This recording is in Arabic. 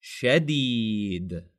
شديد.